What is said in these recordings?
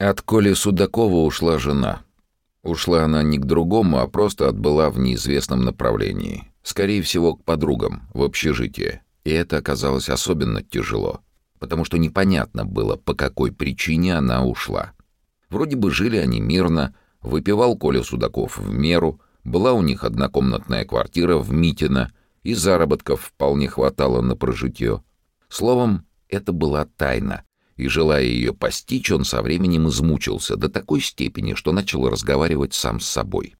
От Коли Судакова ушла жена. Ушла она не к другому, а просто отбыла в неизвестном направлении. Скорее всего, к подругам, в общежитие. И это оказалось особенно тяжело, потому что непонятно было, по какой причине она ушла. Вроде бы жили они мирно, выпивал Коля Судаков в меру, была у них однокомнатная квартира в Митино, и заработков вполне хватало на прожитие. Словом, это была тайна, и, желая ее постичь, он со временем измучился до такой степени, что начал разговаривать сам с собой.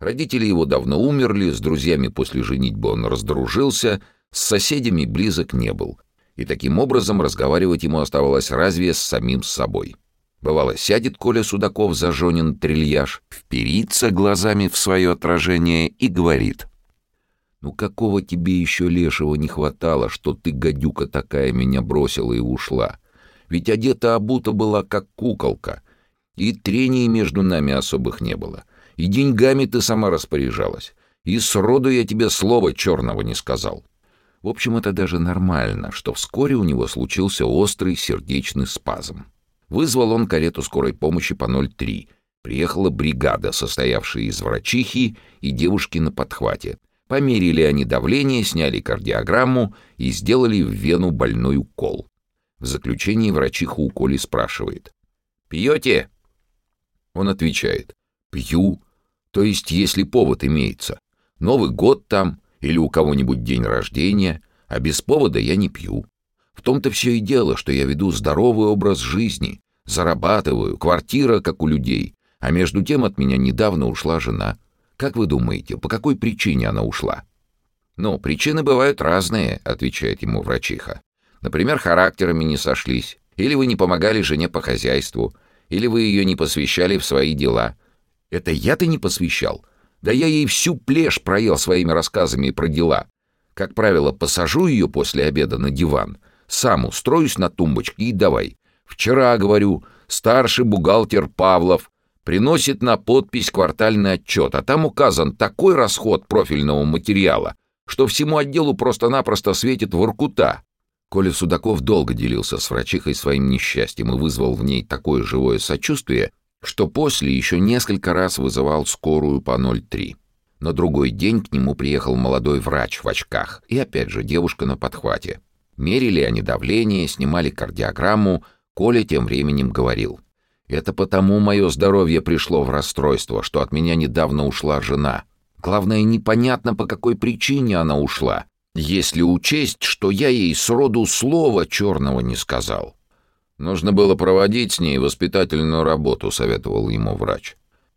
Родители его давно умерли, с друзьями после женитьбы он раздружился, с соседями близок не был, и таким образом разговаривать ему оставалось разве с самим собой. Бывало, сядет Коля Судаков за Жонин трильяж, вперится глазами в свое отражение и говорит. «Ну какого тебе еще лешего не хватало, что ты, гадюка такая, меня бросила и ушла? Ведь одета обута была, как куколка. И трений между нами особых не было. И деньгами ты сама распоряжалась. И сроду я тебе слова черного не сказал. В общем, это даже нормально, что вскоре у него случился острый сердечный спазм. Вызвал он карету скорой помощи по 03. Приехала бригада, состоявшая из врачихи и девушки на подхвате. Померили они давление, сняли кардиограмму и сделали в вену больной укол. В заключении врачиха у Коли спрашивает. «Пьете?» Он отвечает. «Пью. То есть, если повод имеется. Новый год там или у кого-нибудь день рождения, а без повода я не пью. В том-то все и дело, что я веду здоровый образ жизни, зарабатываю, квартира, как у людей, а между тем от меня недавно ушла жена. Как вы думаете, по какой причине она ушла?» «Ну, причины бывают разные», — отвечает ему врачиха. Например, характерами не сошлись, или вы не помогали жене по хозяйству, или вы ее не посвящали в свои дела. Это я-то не посвящал. Да я ей всю плешь проел своими рассказами про дела. Как правило, посажу ее после обеда на диван, сам устроюсь на тумбочке и давай. Вчера, говорю, старший бухгалтер Павлов приносит на подпись квартальный отчет, а там указан такой расход профильного материала, что всему отделу просто-напросто светит воркута. Коля Судаков долго делился с врачихой своим несчастьем и вызвал в ней такое живое сочувствие, что после еще несколько раз вызывал скорую по 03. На другой день к нему приехал молодой врач в очках и опять же девушка на подхвате. Мерили они давление, снимали кардиограмму, Коля тем временем говорил. «Это потому мое здоровье пришло в расстройство, что от меня недавно ушла жена. Главное, непонятно, по какой причине она ушла. Если учесть, что я ей сроду слова черного не сказал. Нужно было проводить с ней воспитательную работу, советовал ему врач.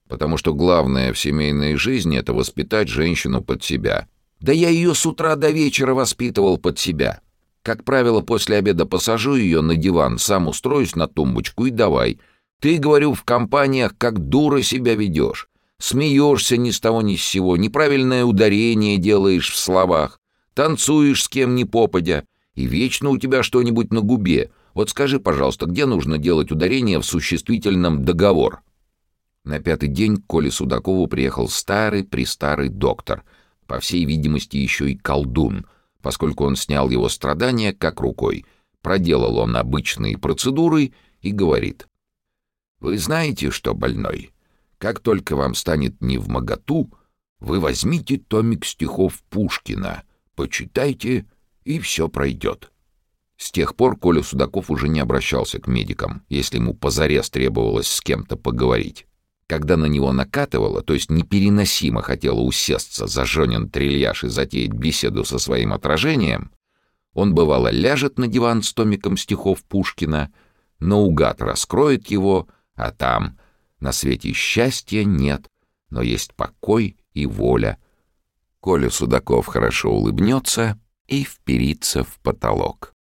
Потому что главное в семейной жизни — это воспитать женщину под себя. Да я ее с утра до вечера воспитывал под себя. Как правило, после обеда посажу ее на диван, сам устроюсь на тумбочку и давай. Ты, говорю, в компаниях как дура себя ведешь. Смеешься ни с того ни с сего, неправильное ударение делаешь в словах танцуешь с кем ни попадя, и вечно у тебя что-нибудь на губе. Вот скажи, пожалуйста, где нужно делать ударение в существительном «договор»?» На пятый день к Коле Судакову приехал старый-престарый доктор, по всей видимости, еще и колдун, поскольку он снял его страдания как рукой. Проделал он обычные процедуры и говорит. «Вы знаете, что, больной, как только вам станет не в моготу, вы возьмите томик стихов Пушкина — Почитайте, и все пройдет. С тех пор Коля Судаков уже не обращался к медикам, если ему позарез требовалось с кем-то поговорить. Когда на него накатывало, то есть непереносимо хотело усесться за Жонин трильяж и затеять беседу со своим отражением, он, бывало, ляжет на диван с томиком стихов Пушкина, наугад раскроет его, а там на свете счастья нет, но есть покой и воля — Коля Судаков хорошо улыбнется и вперится в потолок.